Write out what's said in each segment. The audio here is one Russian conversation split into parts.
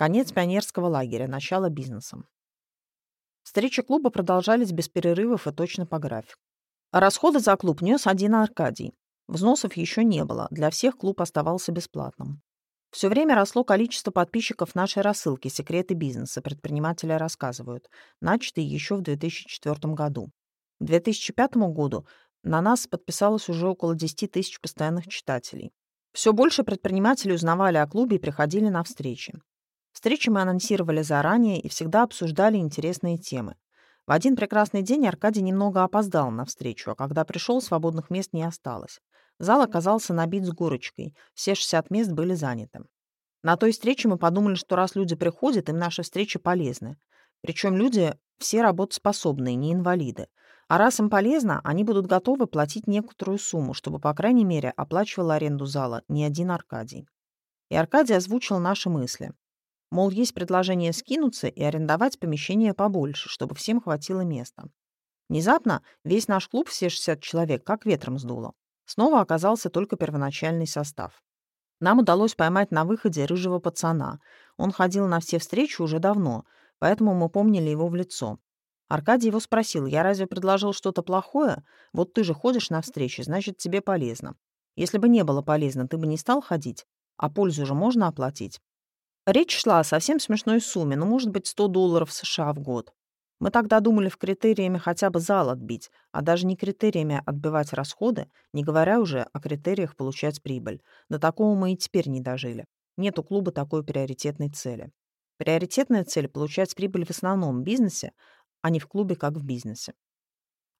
Конец пионерского лагеря, начало бизнеса. Встречи клуба продолжались без перерывов и точно по графику. Расходы за клуб нес один Аркадий. Взносов еще не было, для всех клуб оставался бесплатным. Все время росло количество подписчиков нашей рассылки «Секреты бизнеса», предприниматели рассказывают, начатой еще в 2004 году. К 2005 году на нас подписалось уже около 10 тысяч постоянных читателей. Все больше предпринимателей узнавали о клубе и приходили на встречи. Встречи мы анонсировали заранее и всегда обсуждали интересные темы. В один прекрасный день Аркадий немного опоздал на встречу, а когда пришел, свободных мест не осталось. Зал оказался набит с горочкой, все 60 мест были заняты. На той встрече мы подумали, что раз люди приходят, им наши встречи полезны. Причем люди все работоспособные, не инвалиды. А раз им полезно, они будут готовы платить некоторую сумму, чтобы, по крайней мере, оплачивал аренду зала не один Аркадий. И Аркадий озвучил наши мысли. Мол, есть предложение скинуться и арендовать помещение побольше, чтобы всем хватило места. Внезапно весь наш клуб, все 60 человек, как ветром сдуло. Снова оказался только первоначальный состав. Нам удалось поймать на выходе рыжего пацана. Он ходил на все встречи уже давно, поэтому мы помнили его в лицо. Аркадий его спросил, я разве предложил что-то плохое? Вот ты же ходишь на встречи, значит, тебе полезно. Если бы не было полезно, ты бы не стал ходить, а пользу же можно оплатить. Речь шла о совсем смешной сумме, ну, может быть, 100 долларов США в год. Мы тогда думали в критериями хотя бы зал отбить, а даже не критериями отбивать расходы, не говоря уже о критериях получать прибыль. До такого мы и теперь не дожили. Нет у клуба такой приоритетной цели. Приоритетная цель – получать прибыль в основном бизнесе, а не в клубе, как в бизнесе.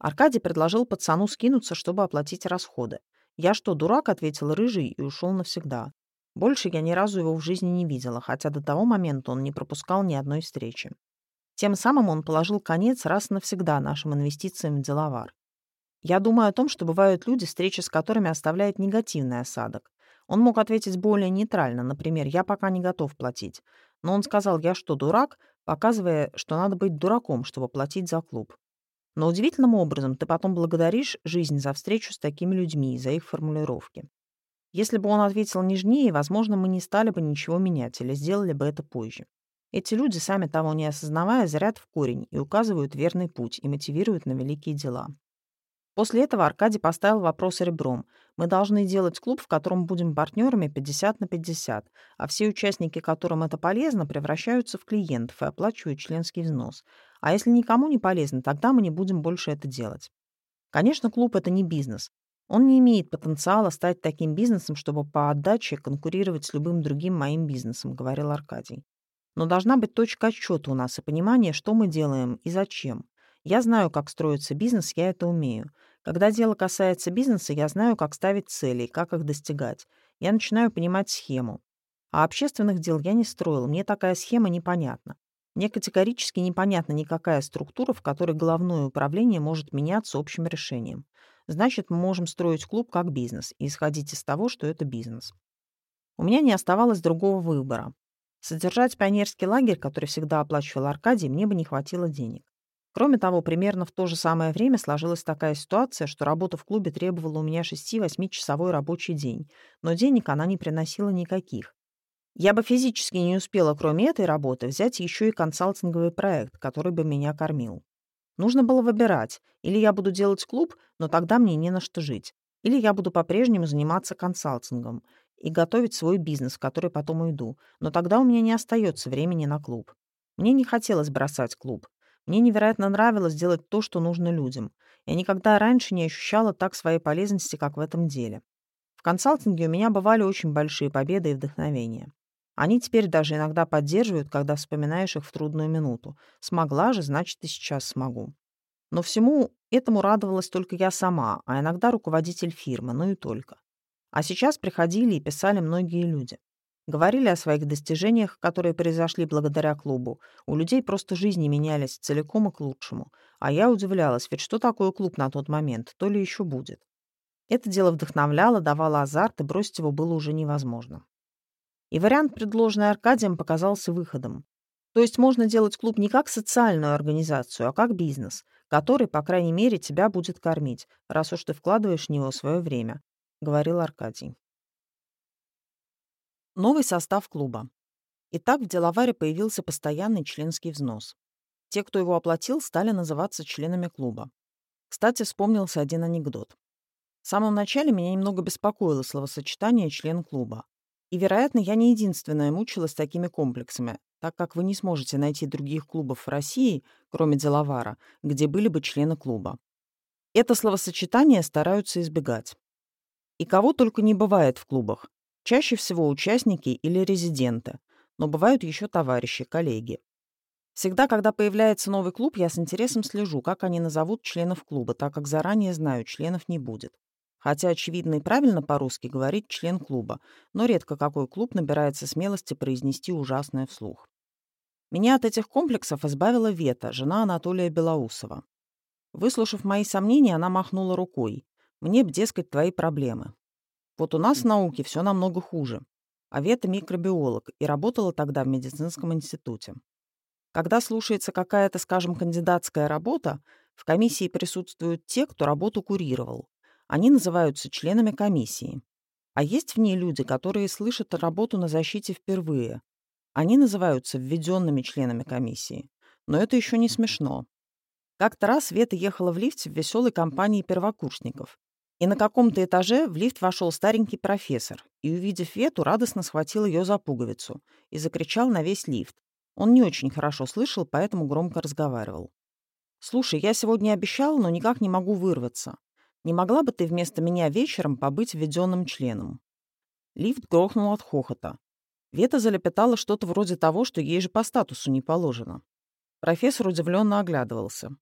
Аркадий предложил пацану скинуться, чтобы оплатить расходы. «Я что, дурак?» — ответил Рыжий и ушел навсегда. Больше я ни разу его в жизни не видела, хотя до того момента он не пропускал ни одной встречи. Тем самым он положил конец раз и навсегда нашим инвестициям в деловар. Я думаю о том, что бывают люди, встречи с которыми оставляют негативный осадок. Он мог ответить более нейтрально, например, «я пока не готов платить». Но он сказал «я что, дурак?», показывая, что надо быть дураком, чтобы платить за клуб. Но удивительным образом ты потом благодаришь жизнь за встречу с такими людьми и за их формулировки. Если бы он ответил нежнее, возможно, мы не стали бы ничего менять или сделали бы это позже. Эти люди, сами того не осознавая, зрят в корень и указывают верный путь и мотивируют на великие дела. После этого Аркадий поставил вопрос ребром. Мы должны делать клуб, в котором будем партнерами 50 на 50, а все участники, которым это полезно, превращаются в клиентов и оплачивают членский взнос. А если никому не полезно, тогда мы не будем больше это делать. Конечно, клуб — это не бизнес. Он не имеет потенциала стать таким бизнесом, чтобы по отдаче конкурировать с любым другим моим бизнесом, говорил Аркадий. Но должна быть точка отсчета у нас и понимание, что мы делаем и зачем. Я знаю, как строится бизнес, я это умею. Когда дело касается бизнеса, я знаю, как ставить цели и как их достигать. Я начинаю понимать схему. А общественных дел я не строил, мне такая схема непонятна. Мне категорически непонятна никакая структура, в которой головное управление может меняться общим решением. Значит, мы можем строить клуб как бизнес и исходить из того, что это бизнес. У меня не оставалось другого выбора. Содержать пионерский лагерь, который всегда оплачивал Аркадий, мне бы не хватило денег. Кроме того, примерно в то же самое время сложилась такая ситуация, что работа в клубе требовала у меня 6-8-часовой рабочий день, но денег она не приносила никаких. Я бы физически не успела, кроме этой работы, взять еще и консалтинговый проект, который бы меня кормил. Нужно было выбирать. Или я буду делать клуб, но тогда мне не на что жить. Или я буду по-прежнему заниматься консалтингом и готовить свой бизнес, в который потом уйду. Но тогда у меня не остается времени на клуб. Мне не хотелось бросать клуб. Мне невероятно нравилось делать то, что нужно людям. Я никогда раньше не ощущала так своей полезности, как в этом деле. В консалтинге у меня бывали очень большие победы и вдохновения. Они теперь даже иногда поддерживают, когда вспоминаешь их в трудную минуту. Смогла же, значит, и сейчас смогу. Но всему этому радовалась только я сама, а иногда руководитель фирмы, ну и только. А сейчас приходили и писали многие люди. Говорили о своих достижениях, которые произошли благодаря клубу. У людей просто жизни менялись целиком и к лучшему. А я удивлялась, ведь что такое клуб на тот момент, то ли еще будет. Это дело вдохновляло, давало азарт, и бросить его было уже невозможно. И вариант, предложенный Аркадием, показался выходом. То есть можно делать клуб не как социальную организацию, а как бизнес, который, по крайней мере, тебя будет кормить, раз уж ты вкладываешь в него свое время, — говорил Аркадий. Новый состав клуба. И так в деловаре появился постоянный членский взнос. Те, кто его оплатил, стали называться членами клуба. Кстати, вспомнился один анекдот. В самом начале меня немного беспокоило словосочетание «член клуба». И, вероятно, я не единственная мучилась такими комплексами, так как вы не сможете найти других клубов в России, кроме Деловара, где были бы члены клуба. Это словосочетание стараются избегать. И кого только не бывает в клубах. Чаще всего участники или резиденты, но бывают еще товарищи, коллеги. Всегда, когда появляется новый клуб, я с интересом слежу, как они назовут членов клуба, так как заранее знаю, членов не будет. Хотя очевидно и правильно по-русски говорить член клуба, но редко какой клуб набирается смелости произнести ужасное вслух. Меня от этих комплексов избавила Вета, жена Анатолия Белоусова. Выслушав мои сомнения, она махнула рукой. «Мне б, дескать, твои проблемы. Вот у нас в науке все намного хуже. А Вета микробиолог и работала тогда в медицинском институте. Когда слушается какая-то, скажем, кандидатская работа, в комиссии присутствуют те, кто работу курировал. Они называются членами комиссии. А есть в ней люди, которые слышат работу на защите впервые. Они называются введенными членами комиссии. Но это еще не смешно. Как-то раз Вета ехала в лифте в веселой компании первокурсников. И на каком-то этаже в лифт вошел старенький профессор и, увидев Вету, радостно схватил ее за пуговицу и закричал на весь лифт. Он не очень хорошо слышал, поэтому громко разговаривал. «Слушай, я сегодня обещал, но никак не могу вырваться. Не могла бы ты вместо меня вечером побыть введенным членом?» Лифт грохнул от хохота. Вета залепетала что-то вроде того, что ей же по статусу не положено. Профессор удивленно оглядывался.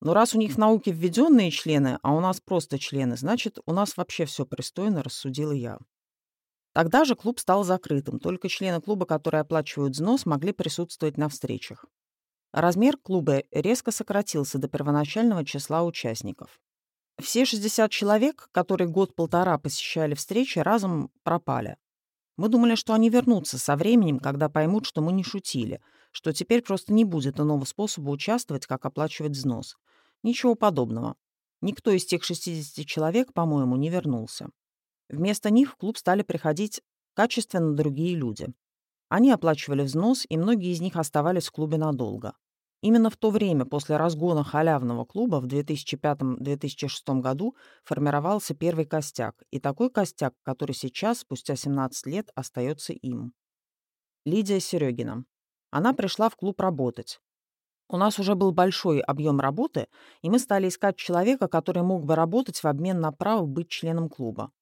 «Но раз у них в науке введенные члены, а у нас просто члены, значит, у нас вообще все пристойно», — рассудила я. Тогда же клуб стал закрытым, только члены клуба, которые оплачивают взнос, могли присутствовать на встречах. Размер клуба резко сократился до первоначального числа участников. Все 60 человек, которые год-полтора посещали встречи, разом пропали. Мы думали, что они вернутся со временем, когда поймут, что мы не шутили, что теперь просто не будет иного способа участвовать, как оплачивать взнос. Ничего подобного. Никто из тех 60 человек, по-моему, не вернулся. Вместо них в клуб стали приходить качественно другие люди. Они оплачивали взнос, и многие из них оставались в клубе надолго. Именно в то время, после разгона халявного клуба в 2005-2006 году, формировался первый костяк, и такой костяк, который сейчас, спустя 17 лет, остается им. Лидия Серегина. Она пришла в клуб работать. У нас уже был большой объем работы, и мы стали искать человека, который мог бы работать в обмен на право быть членом клуба.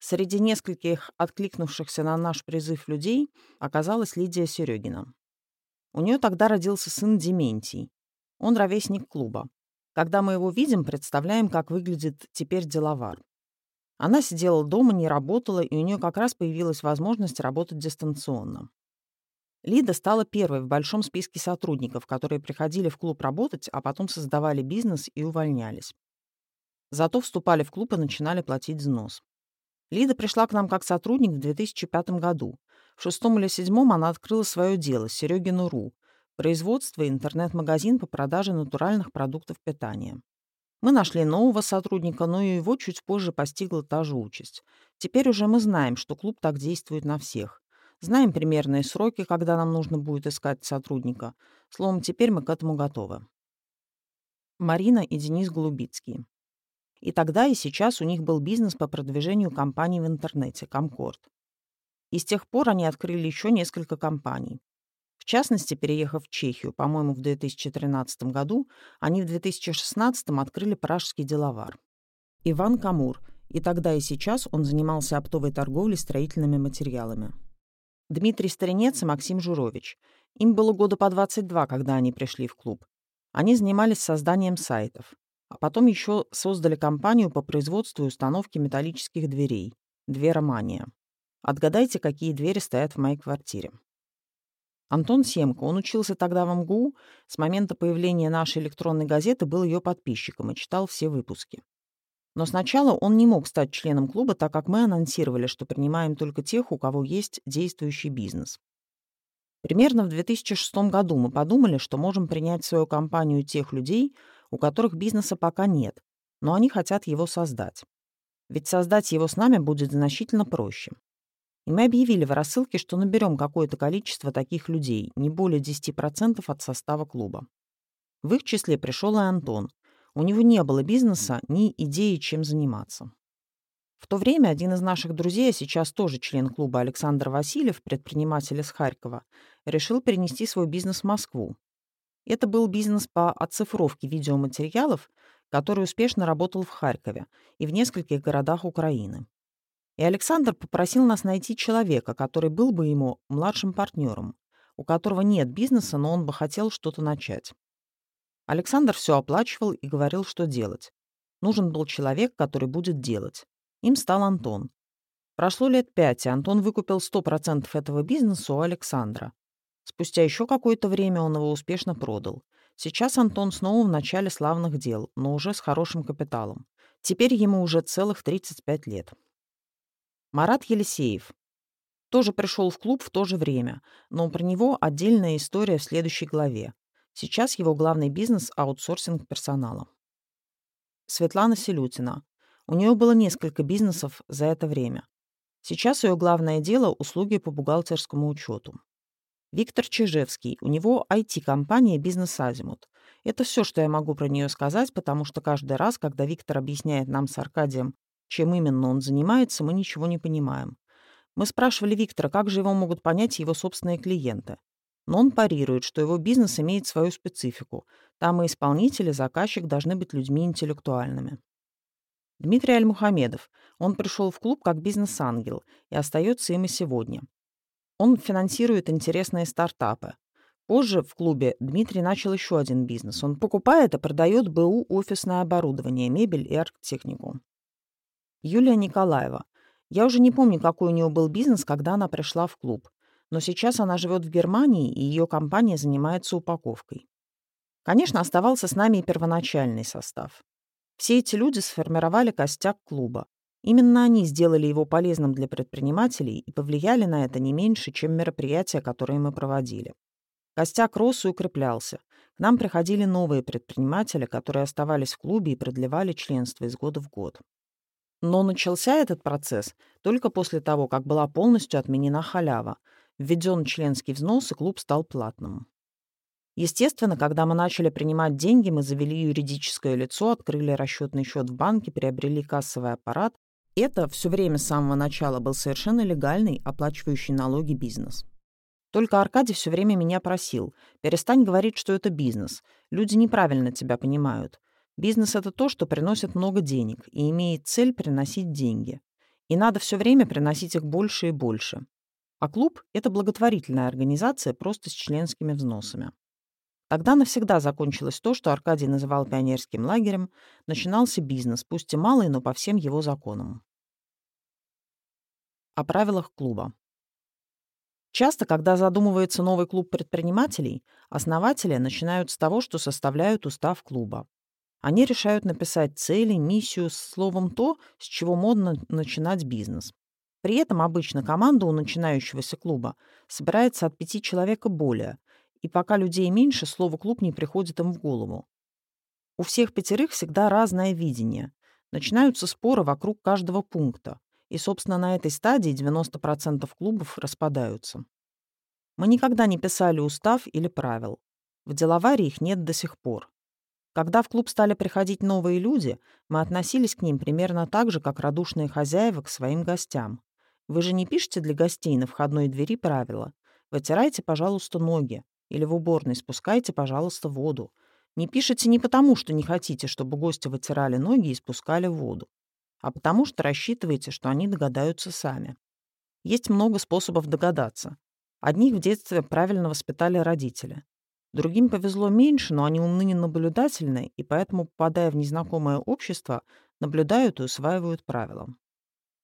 Среди нескольких откликнувшихся на наш призыв людей оказалась Лидия Серегина. У нее тогда родился сын Дементий. Он ровесник клуба. Когда мы его видим, представляем, как выглядит теперь деловар. Она сидела дома, не работала, и у нее как раз появилась возможность работать дистанционно. Лида стала первой в большом списке сотрудников, которые приходили в клуб работать, а потом создавали бизнес и увольнялись. Зато вступали в клуб и начинали платить взнос. Лида пришла к нам как сотрудник в 2005 году. В шестом или седьмом она открыла свое дело «Серегину.ру» — производство и интернет-магазин по продаже натуральных продуктов питания. Мы нашли нового сотрудника, но и его чуть позже постигла та же участь. Теперь уже мы знаем, что клуб так действует на всех. Знаем примерные сроки, когда нам нужно будет искать сотрудника. Словом, теперь мы к этому готовы. Марина и Денис Голубицкий. И тогда, и сейчас у них был бизнес по продвижению компаний в интернете, Комкорд. И с тех пор они открыли еще несколько компаний. В частности, переехав в Чехию, по-моему, в 2013 году, они в 2016 открыли пражский деловар. Иван Камур, и тогда и сейчас он занимался оптовой торговлей строительными материалами. Дмитрий Старинец и Максим Журович. Им было года по 22, когда они пришли в клуб. Они занимались созданием сайтов. А потом еще создали компанию по производству и установке металлических дверей «Двера Мания». Отгадайте, какие двери стоят в моей квартире. Антон Семко, он учился тогда в МГУ, с момента появления нашей электронной газеты был ее подписчиком и читал все выпуски. Но сначала он не мог стать членом клуба, так как мы анонсировали, что принимаем только тех, у кого есть действующий бизнес. Примерно в 2006 году мы подумали, что можем принять в свою компанию тех людей, у которых бизнеса пока нет, но они хотят его создать. Ведь создать его с нами будет значительно проще. И мы объявили в рассылке, что наберем какое-то количество таких людей, не более 10% от состава клуба. В их числе пришел и Антон. У него не было бизнеса, ни идеи, чем заниматься. В то время один из наших друзей, а сейчас тоже член клуба Александр Васильев, предприниматель из Харькова, решил перенести свой бизнес в Москву. Это был бизнес по оцифровке видеоматериалов, который успешно работал в Харькове и в нескольких городах Украины. И Александр попросил нас найти человека, который был бы ему младшим партнером, у которого нет бизнеса, но он бы хотел что-то начать. Александр все оплачивал и говорил, что делать. Нужен был человек, который будет делать. Им стал Антон. Прошло лет пять, и Антон выкупил 100% этого бизнеса у Александра. Спустя еще какое-то время он его успешно продал. Сейчас Антон снова в начале славных дел, но уже с хорошим капиталом. Теперь ему уже целых 35 лет. Марат Елисеев. Тоже пришел в клуб в то же время, но про него отдельная история в следующей главе. Сейчас его главный бизнес – аутсорсинг персонала. Светлана Селютина. У нее было несколько бизнесов за это время. Сейчас ее главное дело – услуги по бухгалтерскому учету. Виктор Чижевский. У него IT-компания «Бизнес Азимут». Это все, что я могу про нее сказать, потому что каждый раз, когда Виктор объясняет нам с Аркадием, чем именно он занимается, мы ничего не понимаем. Мы спрашивали Виктора, как же его могут понять его собственные клиенты. Но он парирует, что его бизнес имеет свою специфику. Там и исполнители, и заказчик должны быть людьми интеллектуальными. Дмитрий Альмухамедов. Он пришел в клуб как бизнес-ангел и остается им и сегодня. Он финансирует интересные стартапы. Позже в клубе Дмитрий начал еще один бизнес. Он покупает и продает БУ офисное оборудование, мебель и архтехнику. Юлия Николаева. Я уже не помню, какой у нее был бизнес, когда она пришла в клуб. Но сейчас она живет в Германии, и ее компания занимается упаковкой. Конечно, оставался с нами и первоначальный состав. Все эти люди сформировали костяк клуба. Именно они сделали его полезным для предпринимателей и повлияли на это не меньше, чем мероприятия, которые мы проводили. Костяк рос и укреплялся. К нам приходили новые предприниматели, которые оставались в клубе и продлевали членство из года в год. Но начался этот процесс только после того, как была полностью отменена халява, введен членский взнос, и клуб стал платным. Естественно, когда мы начали принимать деньги, мы завели юридическое лицо, открыли расчетный счет в банке, приобрели кассовый аппарат. Это все время с самого начала был совершенно легальный, оплачивающий налоги бизнес. Только Аркадий все время меня просил, перестань говорить, что это бизнес. Люди неправильно тебя понимают. Бизнес — это то, что приносит много денег и имеет цель приносить деньги. И надо все время приносить их больше и больше. А клуб — это благотворительная организация просто с членскими взносами. Тогда навсегда закончилось то, что Аркадий называл пионерским лагерем, начинался бизнес, пусть и малый, но по всем его законам. О правилах клуба. Часто, когда задумывается новый клуб предпринимателей, основатели начинают с того, что составляют устав клуба. Они решают написать цели, миссию, словом то, с чего модно начинать бизнес. При этом обычно команда у начинающегося клуба собирается от пяти человек и более, и пока людей меньше, слово «клуб» не приходит им в голову. У всех пятерых всегда разное видение. Начинаются споры вокруг каждого пункта, и, собственно, на этой стадии 90% клубов распадаются. Мы никогда не писали устав или правил. В деловаре их нет до сих пор. Когда в клуб стали приходить новые люди, мы относились к ним примерно так же, как радушные хозяева к своим гостям. Вы же не пишете для гостей на входной двери правила. Вытирайте, пожалуйста, ноги. Или в уборной спускайте, пожалуйста, воду. Не пишите не потому, что не хотите, чтобы гости вытирали ноги и спускали воду, а потому что рассчитываете, что они догадаются сами. Есть много способов догадаться. Одних в детстве правильно воспитали родители. Другим повезло меньше, но они умны и наблюдательны, и поэтому, попадая в незнакомое общество, наблюдают и усваивают правила.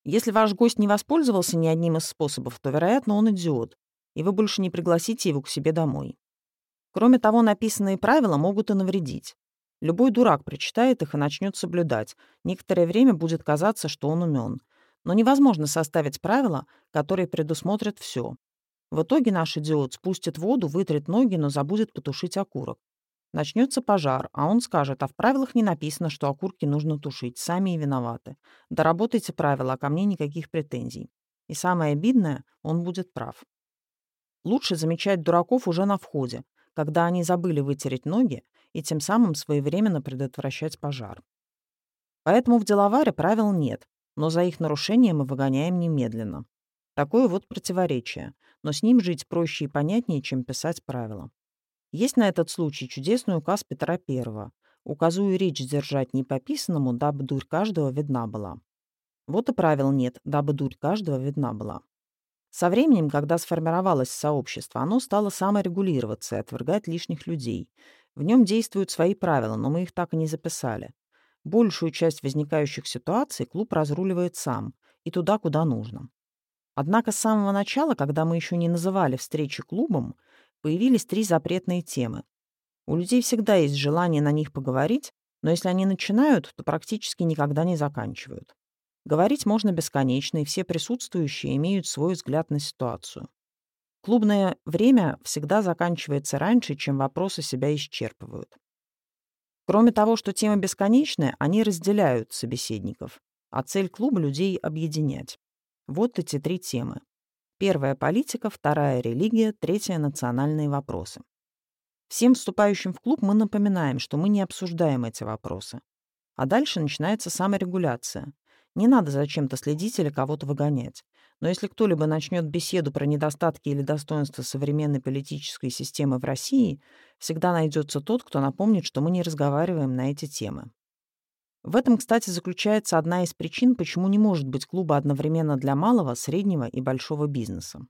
Если ваш гость не воспользовался ни одним из способов, то, вероятно, он идиот, и вы больше не пригласите его к себе домой. Кроме того, написанные правила могут и навредить. Любой дурак прочитает их и начнет соблюдать. Некоторое время будет казаться, что он умен. Но невозможно составить правила, которые предусмотрят все. В итоге наш идиот спустит воду, вытрет ноги, но забудет потушить окурок. Начнется пожар, а он скажет, а в правилах не написано, что окурки нужно тушить, сами и виноваты. Доработайте правила, а ко мне никаких претензий. И самое обидное, он будет прав. Лучше замечать дураков уже на входе, когда они забыли вытереть ноги и тем самым своевременно предотвращать пожар. Поэтому в деловаре правил нет, но за их нарушение мы выгоняем немедленно. Такое вот противоречие, но с ним жить проще и понятнее, чем писать правила. Есть на этот случай чудесный указ Петра I. Указую речь держать не по писанному, дабы дурь каждого видна была. Вот и правил нет, дабы дурь каждого видна была. Со временем, когда сформировалось сообщество, оно стало саморегулироваться и отвергать лишних людей. В нем действуют свои правила, но мы их так и не записали. Большую часть возникающих ситуаций клуб разруливает сам и туда, куда нужно. Однако с самого начала, когда мы еще не называли встречи клубом, появились три запретные темы. У людей всегда есть желание на них поговорить, но если они начинают, то практически никогда не заканчивают. Говорить можно бесконечно, и все присутствующие имеют свой взгляд на ситуацию. Клубное время всегда заканчивается раньше, чем вопросы себя исчерпывают. Кроме того, что темы бесконечные, они разделяют собеседников, а цель клуба людей объединять. Вот эти три темы. Первая — политика, вторая — религия, третья — национальные вопросы. Всем вступающим в клуб мы напоминаем, что мы не обсуждаем эти вопросы. А дальше начинается саморегуляция. Не надо зачем-то следить или кого-то выгонять. Но если кто-либо начнет беседу про недостатки или достоинства современной политической системы в России, всегда найдется тот, кто напомнит, что мы не разговариваем на эти темы. В этом, кстати, заключается одна из причин, почему не может быть клуба одновременно для малого, среднего и большого бизнеса.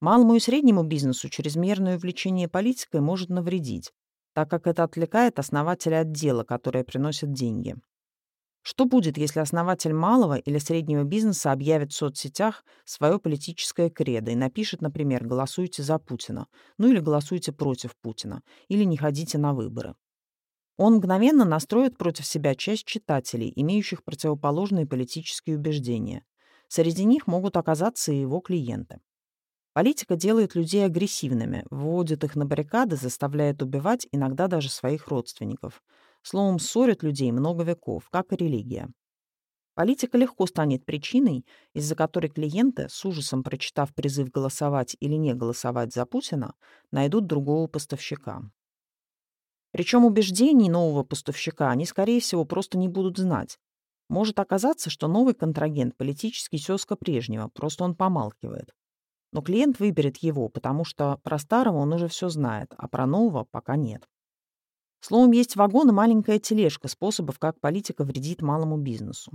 Малому и среднему бизнесу чрезмерное увлечение политикой может навредить, так как это отвлекает основателя от дела, которое приносит деньги. Что будет, если основатель малого или среднего бизнеса объявит в соцсетях свое политическое кредо и напишет, например, «голосуйте за Путина», ну или «голосуйте против Путина», или «не ходите на выборы». Он мгновенно настроит против себя часть читателей, имеющих противоположные политические убеждения. Среди них могут оказаться и его клиенты. Политика делает людей агрессивными, вводит их на баррикады, заставляет убивать иногда даже своих родственников – Словом, ссорят людей много веков, как и религия. Политика легко станет причиной, из-за которой клиенты, с ужасом прочитав призыв голосовать или не голосовать за Путина, найдут другого поставщика. Причем убеждений нового поставщика они, скорее всего, просто не будут знать. Может оказаться, что новый контрагент политический тезка прежнего, просто он помалкивает. Но клиент выберет его, потому что про старого он уже все знает, а про нового пока нет. Словом, есть вагон и маленькая тележка способов, как политика вредит малому бизнесу.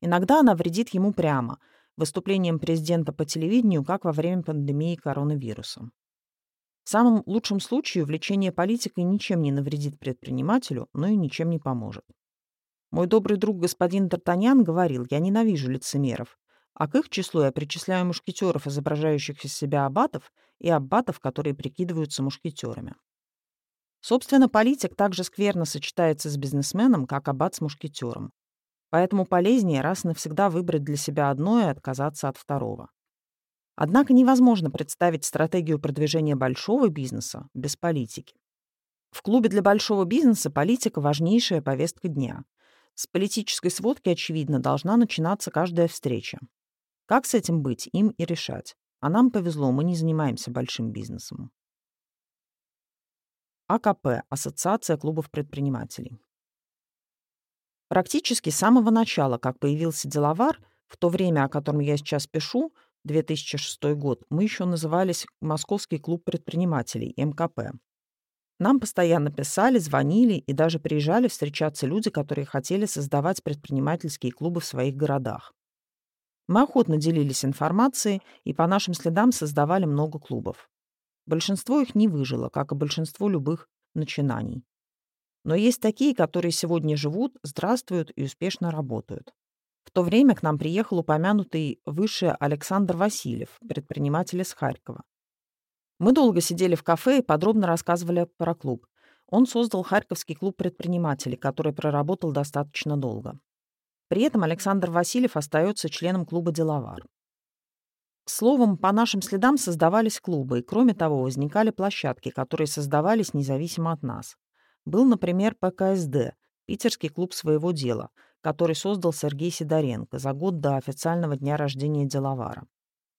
Иногда она вредит ему прямо, выступлением президента по телевидению, как во время пандемии коронавируса. В самом лучшем случае увлечение политикой ничем не навредит предпринимателю, но и ничем не поможет. Мой добрый друг господин Д'Артаньян говорил, я ненавижу лицемеров, а к их числу я причисляю мушкетеров, изображающих из себя аббатов, и аббатов, которые прикидываются мушкетерами. Собственно, политик также скверно сочетается с бизнесменом, как аббат с мушкетером. Поэтому полезнее раз навсегда выбрать для себя одно и отказаться от второго. Однако невозможно представить стратегию продвижения большого бизнеса без политики. В клубе для большого бизнеса политика – важнейшая повестка дня. С политической сводки, очевидно, должна начинаться каждая встреча. Как с этим быть, им и решать. А нам повезло, мы не занимаемся большим бизнесом. АКП – Ассоциация клубов предпринимателей. Практически с самого начала, как появился деловар, в то время, о котором я сейчас пишу, 2006 год, мы еще назывались Московский клуб предпринимателей, МКП. Нам постоянно писали, звонили и даже приезжали встречаться люди, которые хотели создавать предпринимательские клубы в своих городах. Мы охотно делились информацией и по нашим следам создавали много клубов. Большинство их не выжило, как и большинство любых начинаний. Но есть такие, которые сегодня живут, здравствуют и успешно работают. В то время к нам приехал упомянутый выше Александр Васильев, предприниматель из Харькова. Мы долго сидели в кафе и подробно рассказывали про клуб. Он создал Харьковский клуб предпринимателей, который проработал достаточно долго. При этом Александр Васильев остается членом клуба «Деловар». Словом, по нашим следам создавались клубы, и кроме того, возникали площадки, которые создавались независимо от нас. Был, например, ПКСД, питерский клуб своего дела, который создал Сергей Сидоренко за год до официального дня рождения Деловара.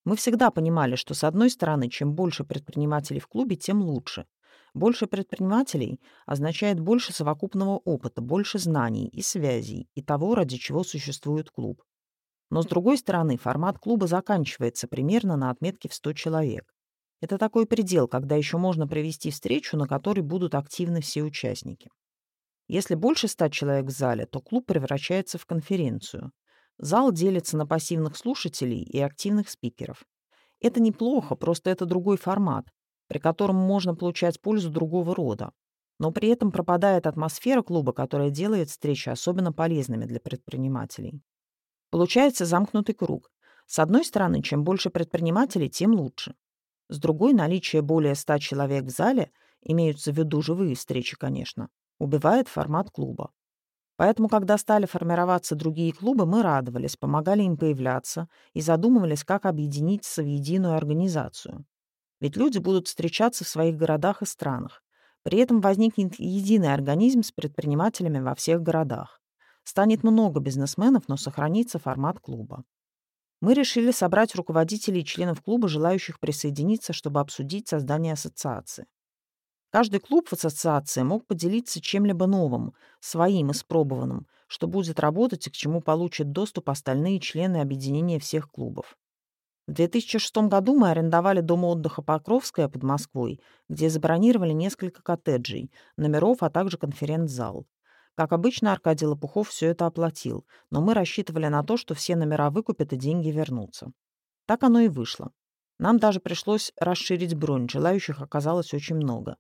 Мы всегда понимали, что, с одной стороны, чем больше предпринимателей в клубе, тем лучше. Больше предпринимателей означает больше совокупного опыта, больше знаний и связей, и того, ради чего существует клуб. Но, с другой стороны, формат клуба заканчивается примерно на отметке в 100 человек. Это такой предел, когда еще можно провести встречу, на которой будут активны все участники. Если больше 100 человек в зале, то клуб превращается в конференцию. Зал делится на пассивных слушателей и активных спикеров. Это неплохо, просто это другой формат, при котором можно получать пользу другого рода. Но при этом пропадает атмосфера клуба, которая делает встречи особенно полезными для предпринимателей. Получается замкнутый круг. С одной стороны, чем больше предпринимателей, тем лучше. С другой, наличие более 100 человек в зале, имеются в виду живые встречи, конечно, убивает формат клуба. Поэтому, когда стали формироваться другие клубы, мы радовались, помогали им появляться и задумывались, как объединиться в единую организацию. Ведь люди будут встречаться в своих городах и странах. При этом возникнет единый организм с предпринимателями во всех городах. Станет много бизнесменов, но сохранится формат клуба. Мы решили собрать руководителей и членов клуба, желающих присоединиться, чтобы обсудить создание ассоциации. Каждый клуб в ассоциации мог поделиться чем-либо новым, своим, испробованным, что будет работать и к чему получат доступ остальные члены объединения всех клубов. В 2006 году мы арендовали дом отдыха Покровская под Москвой, где забронировали несколько коттеджей, номеров, а также конференц-зал. Как обычно, Аркадий Лопухов все это оплатил, но мы рассчитывали на то, что все номера выкупят и деньги вернутся. Так оно и вышло. Нам даже пришлось расширить бронь, желающих оказалось очень много.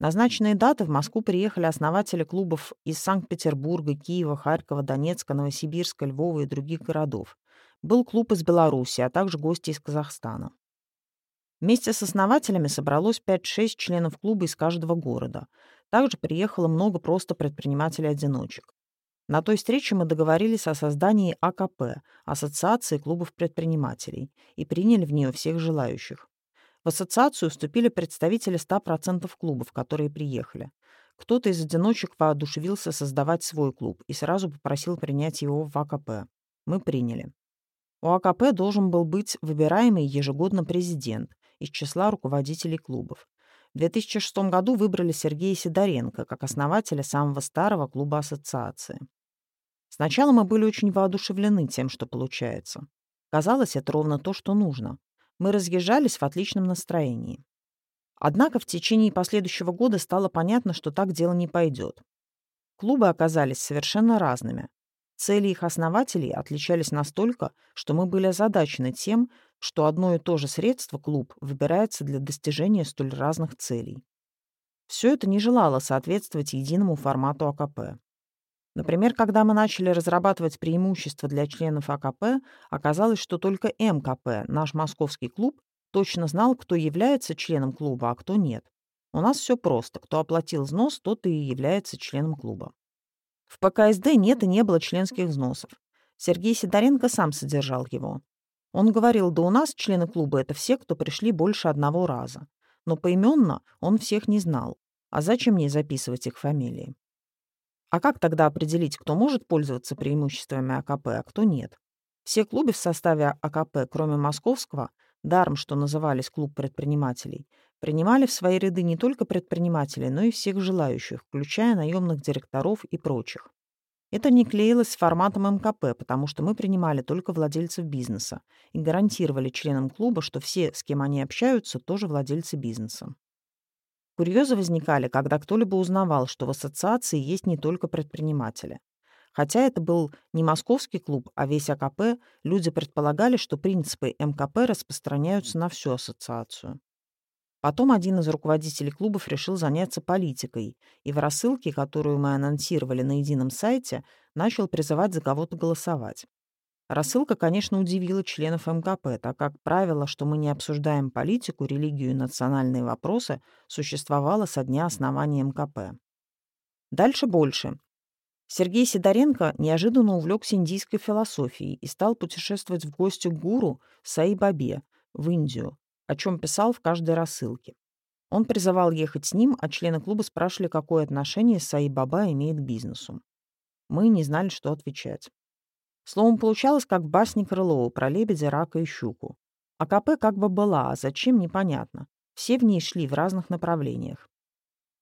Назначенные даты в Москву приехали основатели клубов из Санкт-Петербурга, Киева, Харькова, Донецка, Новосибирска, Львова и других городов. Был клуб из Беларуси, а также гости из Казахстана. Вместе с основателями собралось 5-6 членов клуба из каждого города. Также приехало много просто предпринимателей-одиночек. На той встрече мы договорились о создании АКП, Ассоциации клубов предпринимателей, и приняли в нее всех желающих. В ассоциацию вступили представители 100% клубов, которые приехали. Кто-то из одиночек воодушевился создавать свой клуб и сразу попросил принять его в АКП. Мы приняли. У АКП должен был быть выбираемый ежегодно президент из числа руководителей клубов. В 2006 году выбрали Сергея Сидоренко как основателя самого старого клуба ассоциации. Сначала мы были очень воодушевлены тем, что получается. Казалось, это ровно то, что нужно. Мы разъезжались в отличном настроении. Однако в течение последующего года стало понятно, что так дело не пойдет. Клубы оказались совершенно разными. Цели их основателей отличались настолько, что мы были озадачены тем, что одно и то же средство клуб выбирается для достижения столь разных целей. Все это не желало соответствовать единому формату АКП. Например, когда мы начали разрабатывать преимущества для членов АКП, оказалось, что только МКП, наш московский клуб, точно знал, кто является членом клуба, а кто нет. У нас все просто. Кто оплатил взнос, тот и является членом клуба. В ПКСД нет и не было членских взносов. Сергей Сидоренко сам содержал его. Он говорил, да у нас члены клуба — это все, кто пришли больше одного раза. Но поименно он всех не знал. А зачем мне записывать их фамилии? А как тогда определить, кто может пользоваться преимуществами АКП, а кто нет? Все клубы в составе АКП, кроме московского, даром, что назывались клуб предпринимателей, принимали в свои ряды не только предпринимателей, но и всех желающих, включая наемных директоров и прочих. Это не клеилось с форматом МКП, потому что мы принимали только владельцев бизнеса и гарантировали членам клуба, что все, с кем они общаются, тоже владельцы бизнеса. Курьезы возникали, когда кто-либо узнавал, что в ассоциации есть не только предприниматели. Хотя это был не московский клуб, а весь АКП, люди предполагали, что принципы МКП распространяются на всю ассоциацию. Потом один из руководителей клубов решил заняться политикой, и в рассылке, которую мы анонсировали на едином сайте, начал призывать за кого-то голосовать. Рассылка, конечно, удивила членов МКП, так как правило, что мы не обсуждаем политику, религию и национальные вопросы, существовало со дня основания мкп. Дальше больше. Сергей Сидоренко неожиданно увлекся индийской философией и стал путешествовать в гости к гуру Саи Бабе в Индию, о чем писал в каждой рассылке. Он призывал ехать с ним, а члены клуба спрашивали, какое отношение Саи Баба имеет к бизнесу. Мы не знали, что отвечать. Словом, получалось, как в басне Крылова про лебедя, рака и щуку. АКП как бы была, а зачем — непонятно. Все в ней шли в разных направлениях.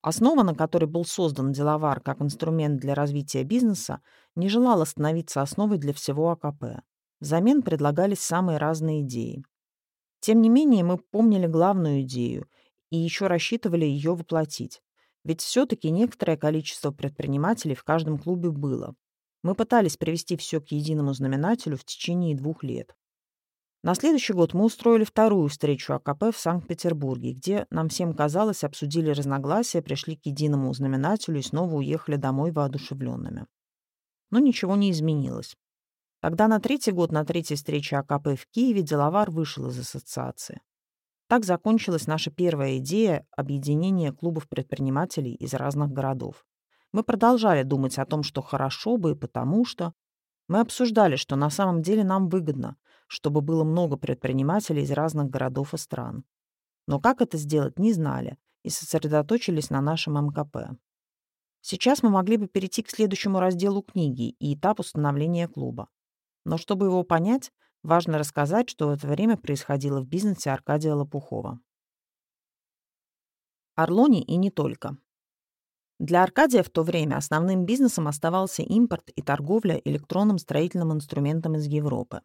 Основа, на которой был создан деловар как инструмент для развития бизнеса, не желала становиться основой для всего АКП. Взамен предлагались самые разные идеи. Тем не менее, мы помнили главную идею и еще рассчитывали ее воплотить. Ведь все-таки некоторое количество предпринимателей в каждом клубе было. Мы пытались привести все к единому знаменателю в течение двух лет. На следующий год мы устроили вторую встречу АКП в Санкт-Петербурге, где, нам всем казалось, обсудили разногласия, пришли к единому знаменателю и снова уехали домой воодушевленными. Но ничего не изменилось. Тогда на третий год на третьей встрече АКП в Киеве деловар вышел из ассоциации. Так закончилась наша первая идея объединения клубов предпринимателей из разных городов. Мы продолжали думать о том, что хорошо бы, и потому что... Мы обсуждали, что на самом деле нам выгодно, чтобы было много предпринимателей из разных городов и стран. Но как это сделать, не знали и сосредоточились на нашем МКП. Сейчас мы могли бы перейти к следующему разделу книги и этапу становления клуба. Но чтобы его понять, важно рассказать, что в это время происходило в бизнесе Аркадия Лопухова. Орлони и не только. Для Аркадия в то время основным бизнесом оставался импорт и торговля электронным строительным инструментом из Европы.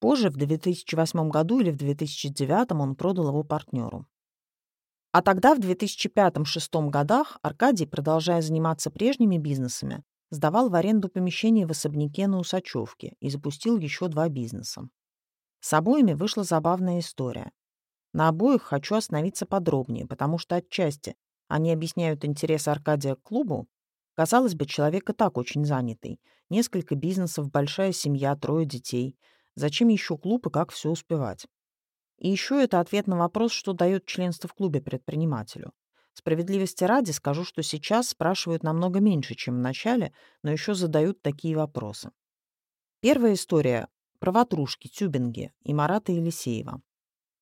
Позже, в 2008 году или в 2009 он продал его партнеру. А тогда, в 2005-2006 годах, Аркадий, продолжая заниматься прежними бизнесами, сдавал в аренду помещение в особняке на Усачевке и запустил еще два бизнеса. С обоими вышла забавная история. На обоих хочу остановиться подробнее, потому что отчасти они объясняют интерес Аркадия к клубу. Казалось бы, человек и так очень занятый. Несколько бизнесов, большая семья, трое детей — Зачем еще клуб и как все успевать? И еще это ответ на вопрос, что дает членство в клубе предпринимателю. Справедливости ради скажу, что сейчас спрашивают намного меньше, чем в начале, но еще задают такие вопросы. Первая история про ватрушки, тюбинги и Марата Елисеева.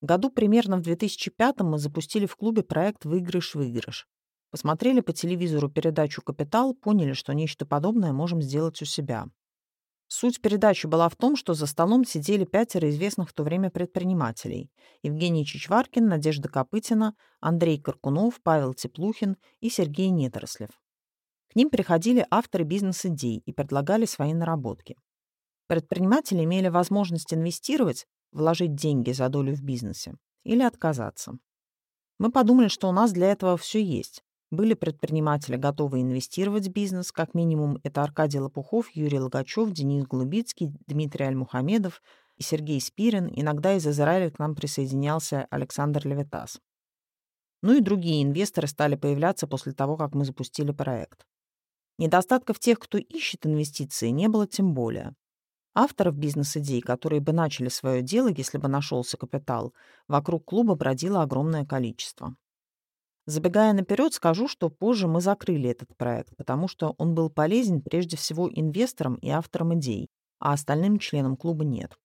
Году примерно в 2005 мы запустили в клубе проект «Выигрыш-выигрыш». Посмотрели по телевизору передачу «Капитал», поняли, что нечто подобное можем сделать у себя. Суть передачи была в том, что за столом сидели пятеро известных в то время предпринимателей. Евгений Чичваркин, Надежда Копытина, Андрей Каркунов, Павел Теплухин и Сергей Недорослев. К ним приходили авторы бизнес-идей и предлагали свои наработки. Предприниматели имели возможность инвестировать, вложить деньги за долю в бизнесе или отказаться. Мы подумали, что у нас для этого все есть. Были предприниматели, готовы инвестировать в бизнес, как минимум это Аркадий Лопухов, Юрий Логачев, Денис Глубицкий, Дмитрий Альмухамедов и Сергей Спирин. Иногда из Израиля к нам присоединялся Александр Левитас. Ну и другие инвесторы стали появляться после того, как мы запустили проект. Недостатков тех, кто ищет инвестиции, не было тем более. Авторов бизнес-идей, которые бы начали свое дело, если бы нашелся капитал, вокруг клуба бродило огромное количество. Забегая наперед, скажу, что позже мы закрыли этот проект, потому что он был полезен прежде всего инвесторам и авторам идей, а остальным членам клуба нет.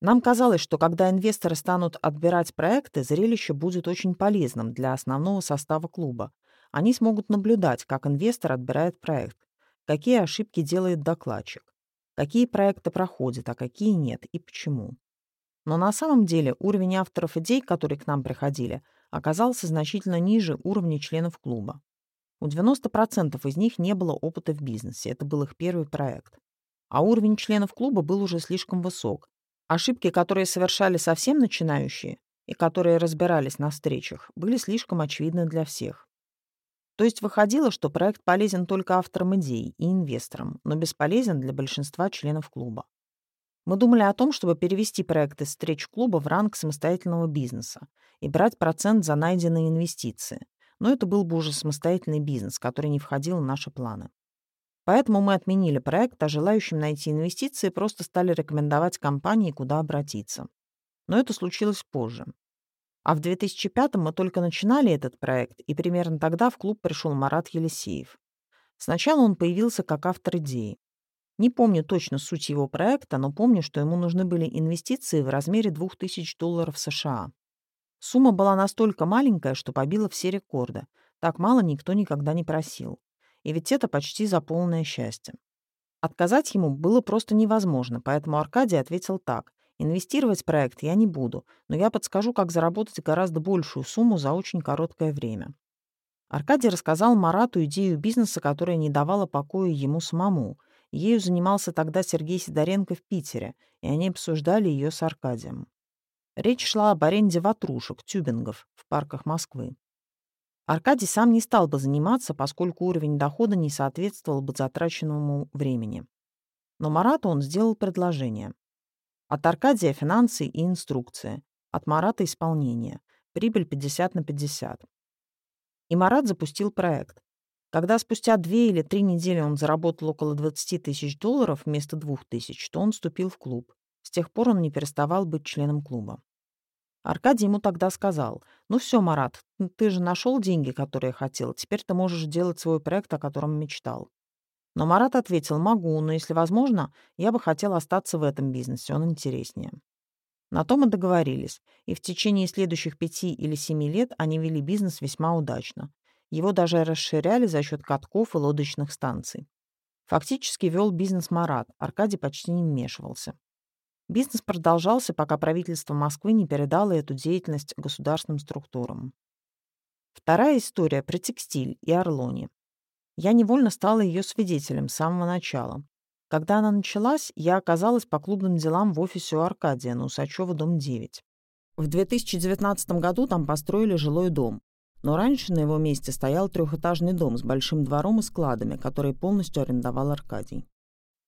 Нам казалось, что когда инвесторы станут отбирать проекты, зрелище будет очень полезным для основного состава клуба. Они смогут наблюдать, как инвестор отбирает проект, какие ошибки делает докладчик, какие проекты проходят, а какие нет и почему. Но на самом деле уровень авторов идей, которые к нам приходили, оказался значительно ниже уровня членов клуба. У 90% из них не было опыта в бизнесе, это был их первый проект. А уровень членов клуба был уже слишком высок. Ошибки, которые совершали совсем начинающие и которые разбирались на встречах, были слишком очевидны для всех. То есть выходило, что проект полезен только авторам идей и инвесторам, но бесполезен для большинства членов клуба. Мы думали о том, чтобы перевести проект из встреч клуба в ранг самостоятельного бизнеса и брать процент за найденные инвестиции. Но это был бы уже самостоятельный бизнес, который не входил в наши планы. Поэтому мы отменили проект, а желающим найти инвестиции просто стали рекомендовать компании, куда обратиться. Но это случилось позже. А в 2005 мы только начинали этот проект, и примерно тогда в клуб пришел Марат Елисеев. Сначала он появился как автор идеи. Не помню точно суть его проекта, но помню, что ему нужны были инвестиции в размере 2000 долларов США. Сумма была настолько маленькая, что побила все рекорды. Так мало никто никогда не просил. и ведь это почти за полное счастье. Отказать ему было просто невозможно, поэтому Аркадий ответил так. «Инвестировать в проект я не буду, но я подскажу, как заработать гораздо большую сумму за очень короткое время». Аркадий рассказал Марату идею бизнеса, которая не давала покоя ему самому. Ею занимался тогда Сергей Сидоренко в Питере, и они обсуждали ее с Аркадием. Речь шла об аренде ватрушек, тюбингов в парках Москвы. Аркадий сам не стал бы заниматься, поскольку уровень дохода не соответствовал бы затраченному времени. Но Марату он сделал предложение. От Аркадия финансы и инструкции, от Марата исполнение, прибыль 50 на 50. И Марат запустил проект. Когда спустя две или три недели он заработал около 20 тысяч долларов вместо двух тысяч, то он вступил в клуб. С тех пор он не переставал быть членом клуба. Аркадий ему тогда сказал, «Ну все, Марат, ты же нашел деньги, которые хотел, теперь ты можешь делать свой проект, о котором мечтал». Но Марат ответил, «Могу, но если возможно, я бы хотел остаться в этом бизнесе, он интереснее». На том и договорились, и в течение следующих пяти или семи лет они вели бизнес весьма удачно. Его даже расширяли за счет катков и лодочных станций. Фактически вел бизнес Марат, Аркадий почти не вмешивался. Бизнес продолжался, пока правительство Москвы не передало эту деятельность государственным структурам. Вторая история про текстиль и Орлони. Я невольно стала ее свидетелем с самого начала. Когда она началась, я оказалась по клубным делам в офисе у Аркадия на Усачева, дом 9. В 2019 году там построили жилой дом, но раньше на его месте стоял трехэтажный дом с большим двором и складами, который полностью арендовал Аркадий.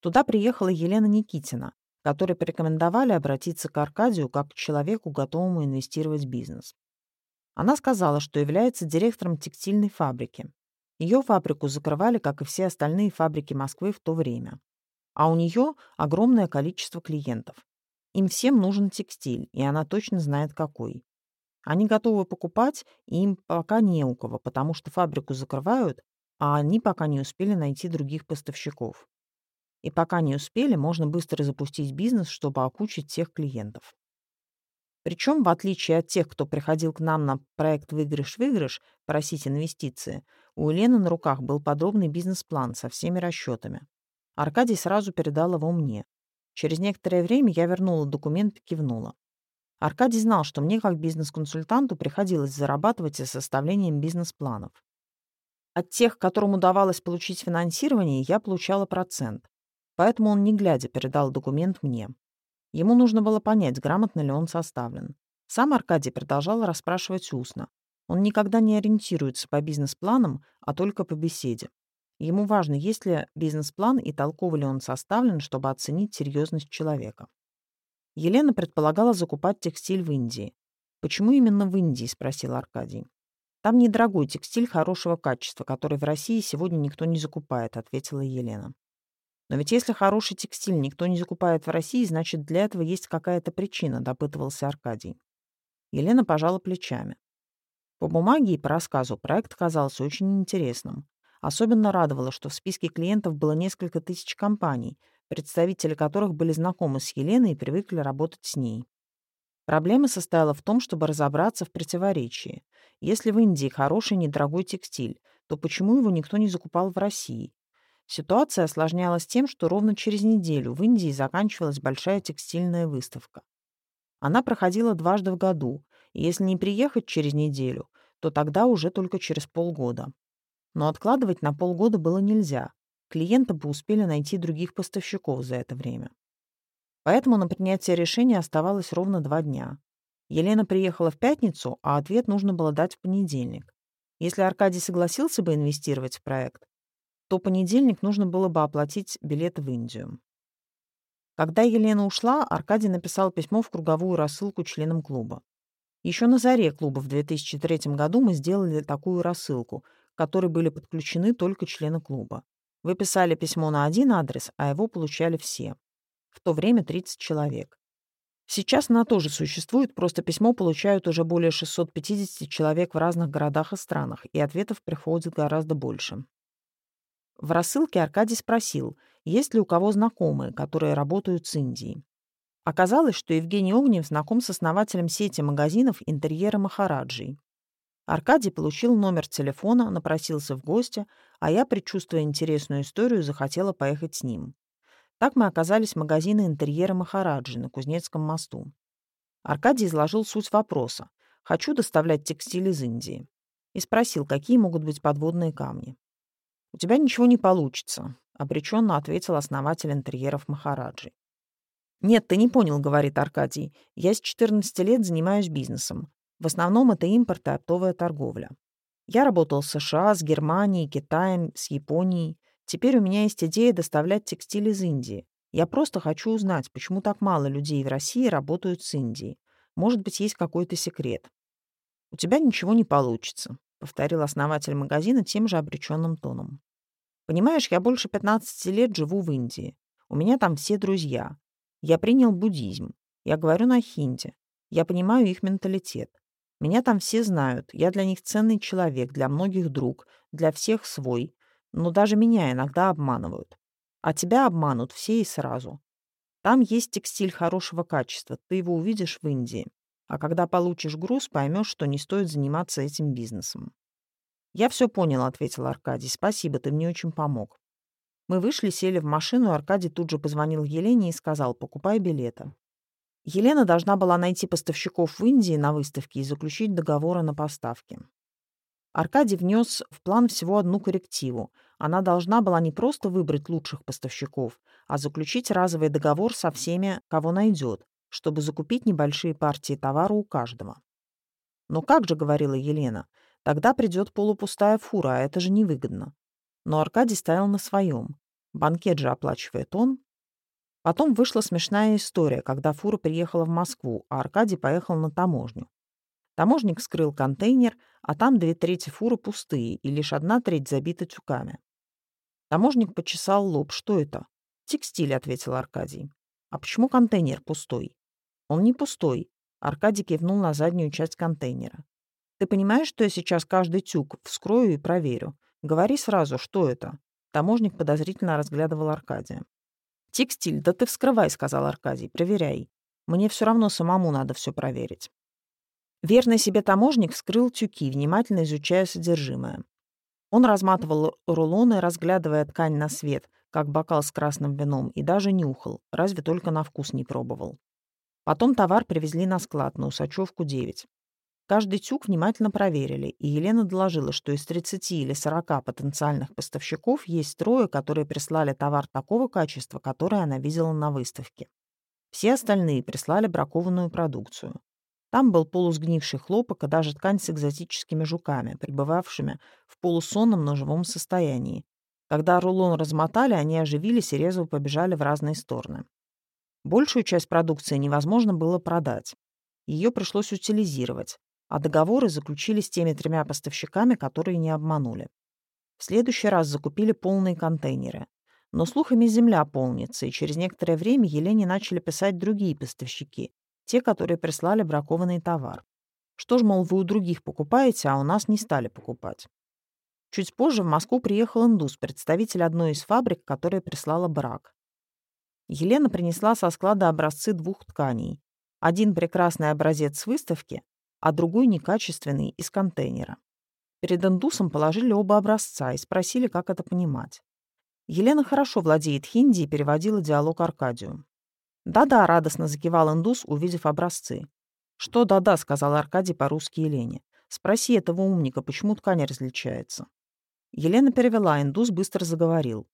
Туда приехала Елена Никитина, которые порекомендовали обратиться к Аркадию как к человеку, готовому инвестировать в бизнес. Она сказала, что является директором текстильной фабрики. Ее фабрику закрывали, как и все остальные фабрики Москвы в то время. А у нее огромное количество клиентов. Им всем нужен текстиль, и она точно знает, какой. Они готовы покупать, им пока не у кого, потому что фабрику закрывают, а они пока не успели найти других поставщиков. И пока не успели, можно быстро запустить бизнес, чтобы окучить всех клиентов. Причем, в отличие от тех, кто приходил к нам на проект «Выигрыш-выигрыш» просить инвестиции, у Елены на руках был подробный бизнес-план со всеми расчетами. Аркадий сразу передал его мне. Через некоторое время я вернула документ и кивнула. Аркадий знал, что мне, как бизнес-консультанту, приходилось зарабатывать и составлением бизнес-планов. От тех, которым удавалось получить финансирование, я получала процент. Поэтому он, не глядя, передал документ мне. Ему нужно было понять, грамотно ли он составлен. Сам Аркадий продолжал расспрашивать устно. Он никогда не ориентируется по бизнес-планам, а только по беседе. Ему важно, есть ли бизнес-план и толково ли он составлен, чтобы оценить серьезность человека. Елена предполагала закупать текстиль в Индии. «Почему именно в Индии?» – спросил Аркадий. «Там недорогой текстиль хорошего качества, который в России сегодня никто не закупает», – ответила Елена. Но ведь если хороший текстиль никто не закупает в России, значит, для этого есть какая-то причина, допытывался Аркадий. Елена пожала плечами. По бумаге и по рассказу проект казался очень интересным. Особенно радовало, что в списке клиентов было несколько тысяч компаний, представители которых были знакомы с Еленой и привыкли работать с ней. Проблема состояла в том, чтобы разобраться в противоречии. Если в Индии хороший недорогой текстиль, то почему его никто не закупал в России? Ситуация осложнялась тем, что ровно через неделю в Индии заканчивалась большая текстильная выставка. Она проходила дважды в году, и если не приехать через неделю, то тогда уже только через полгода. Но откладывать на полгода было нельзя. Клиенты бы успели найти других поставщиков за это время. Поэтому на принятие решения оставалось ровно два дня. Елена приехала в пятницу, а ответ нужно было дать в понедельник. Если Аркадий согласился бы инвестировать в проект, то понедельник нужно было бы оплатить билет в Индию. Когда Елена ушла, Аркадий написал письмо в круговую рассылку членам клуба. Еще на заре клуба в 2003 году мы сделали такую рассылку, к которой были подключены только члены клуба. Вы писали письмо на один адрес, а его получали все. В то время 30 человек. Сейчас она тоже существует, просто письмо получают уже более 650 человек в разных городах и странах, и ответов приходит гораздо больше. В рассылке Аркадий спросил, есть ли у кого знакомые, которые работают с Индией. Оказалось, что Евгений Огнев знаком с основателем сети магазинов интерьера Махараджи. Аркадий получил номер телефона, напросился в гости, а я, предчувствуя интересную историю, захотела поехать с ним. Так мы оказались в магазине интерьера Махараджи на Кузнецком мосту. Аркадий изложил суть вопроса. «Хочу доставлять текстиль из Индии». И спросил, какие могут быть подводные камни. «У тебя ничего не получится», — обреченно ответил основатель интерьеров Махараджи. «Нет, ты не понял», — говорит Аркадий. «Я с 14 лет занимаюсь бизнесом. В основном это импорт и оптовая торговля. Я работал в США, с Германией, Китаем, с Японией. Теперь у меня есть идея доставлять текстиль из Индии. Я просто хочу узнать, почему так мало людей в России работают с Индией. Может быть, есть какой-то секрет. «У тебя ничего не получится», — повторил основатель магазина тем же обреченным тоном. «Понимаешь, я больше 15 лет живу в Индии. У меня там все друзья. Я принял буддизм. Я говорю на хинди. Я понимаю их менталитет. Меня там все знают, я для них ценный человек, для многих друг, для всех свой, но даже меня иногда обманывают. А тебя обманут все и сразу. Там есть текстиль хорошего качества, ты его увидишь в Индии. А когда получишь груз, поймешь, что не стоит заниматься этим бизнесом. «Я все понял», — ответил Аркадий. «Спасибо, ты мне очень помог». Мы вышли, сели в машину, Аркадий тут же позвонил Елене и сказал «покупай билеты». Елена должна была найти поставщиков в Индии на выставке и заключить договоры на поставки. Аркадий внес в план всего одну коррективу. Она должна была не просто выбрать лучших поставщиков, а заключить разовый договор со всеми, кого найдет, чтобы закупить небольшие партии товара у каждого. «Но как же», — говорила Елена, — «тогда придет полупустая фура, а это же невыгодно». Но Аркадий стоял на своем. Банкет же оплачивает он, Потом вышла смешная история, когда фура приехала в Москву, а Аркадий поехал на таможню. Таможник скрыл контейнер, а там две трети фуры пустые, и лишь одна треть забита тюками. Таможник почесал лоб. «Что это?» «Текстиль», — ответил Аркадий. «А почему контейнер пустой?» «Он не пустой». Аркадий кивнул на заднюю часть контейнера. «Ты понимаешь, что я сейчас каждый тюк вскрою и проверю? Говори сразу, что это?» Таможник подозрительно разглядывал Аркадия. «Текстиль, да ты вскрывай», — сказал Аркадий, — «проверяй. Мне все равно самому надо все проверить». Верный себе таможник вскрыл тюки, внимательно изучая содержимое. Он разматывал рулоны, разглядывая ткань на свет, как бокал с красным вином, и даже нюхал, разве только на вкус не пробовал. Потом товар привезли на склад, на Усачевку, 9. Каждый тюк внимательно проверили, и Елена доложила, что из 30 или 40 потенциальных поставщиков есть трое, которые прислали товар такого качества, которое она видела на выставке. Все остальные прислали бракованную продукцию. Там был полусгнивший хлопок и даже ткань с экзотическими жуками, пребывавшими в полусонном, но живом состоянии. Когда рулон размотали, они оживились и резво побежали в разные стороны. Большую часть продукции невозможно было продать. Ее пришлось утилизировать а договоры заключили с теми тремя поставщиками, которые не обманули. В следующий раз закупили полные контейнеры. Но слухами земля полнится, и через некоторое время Елене начали писать другие поставщики, те, которые прислали бракованный товар. Что ж, мол, вы у других покупаете, а у нас не стали покупать. Чуть позже в Москву приехал индус, представитель одной из фабрик, которая прислала брак. Елена принесла со склада образцы двух тканей. Один прекрасный образец с выставки, а другой некачественный из контейнера. Перед индусом положили оба образца и спросили, как это понимать. Елена хорошо владеет хинди и переводила диалог Аркадию. «Да-да», — радостно закивал индус, увидев образцы. «Что да-да», — сказал Аркадий по-русски Елене. «Спроси этого умника, почему ткань различается». Елена перевела, индус быстро заговорил.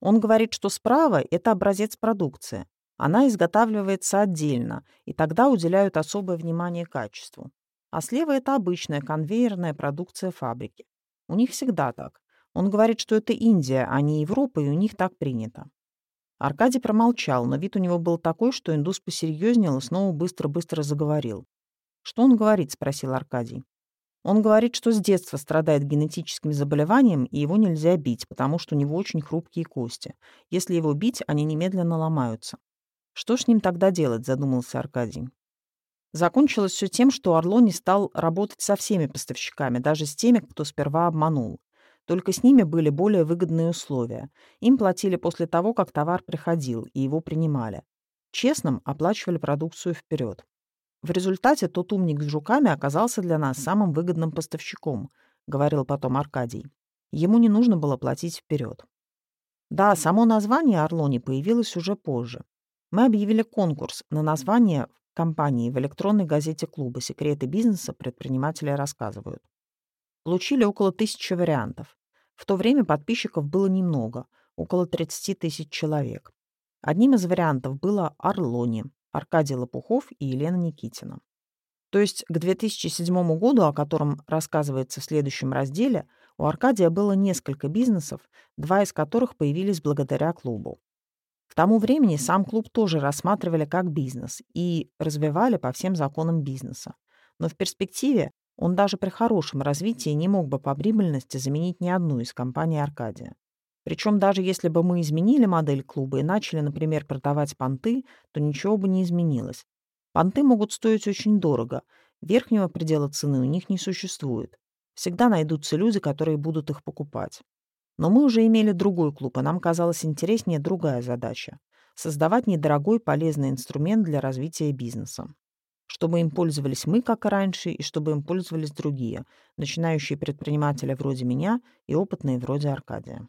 Он говорит, что справа — это образец продукции. Она изготавливается отдельно, и тогда уделяют особое внимание качеству. А слева это обычная конвейерная продукция фабрики. У них всегда так. Он говорит, что это Индия, а не Европа, и у них так принято. Аркадий промолчал, но вид у него был такой, что индус посерьезнел и снова быстро-быстро заговорил. «Что он говорит?» — спросил Аркадий. «Он говорит, что с детства страдает генетическим заболеванием, и его нельзя бить, потому что у него очень хрупкие кости. Если его бить, они немедленно ломаются». «Что ж с ним тогда делать?» — задумался Аркадий. Закончилось все тем, что Орлони стал работать со всеми поставщиками, даже с теми, кто сперва обманул. Только с ними были более выгодные условия. Им платили после того, как товар приходил, и его принимали. Честным оплачивали продукцию вперед. В результате тот умник с жуками оказался для нас самым выгодным поставщиком, говорил потом Аркадий. Ему не нужно было платить вперед. Да, само название Орлони появилось уже позже. Мы объявили конкурс на название компании в электронной газете клуба «Секреты бизнеса. Предприниматели рассказывают». Получили около тысячи вариантов. В то время подписчиков было немного, около 30 тысяч человек. Одним из вариантов было «Орлони», Аркадий Лопухов и Елена Никитина. То есть к 2007 году, о котором рассказывается в следующем разделе, у Аркадия было несколько бизнесов, два из которых появились благодаря клубу. К тому времени сам клуб тоже рассматривали как бизнес и развивали по всем законам бизнеса. Но в перспективе он даже при хорошем развитии не мог бы по прибыльности заменить ни одну из компаний Аркадия. Причем даже если бы мы изменили модель клуба и начали, например, продавать понты, то ничего бы не изменилось. Понты могут стоить очень дорого. Верхнего предела цены у них не существует. Всегда найдутся люди, которые будут их покупать. Но мы уже имели другой клуб, и нам казалась интереснее другая задача — создавать недорогой полезный инструмент для развития бизнеса. Чтобы им пользовались мы, как и раньше, и чтобы им пользовались другие, начинающие предприниматели вроде меня и опытные вроде Аркадия.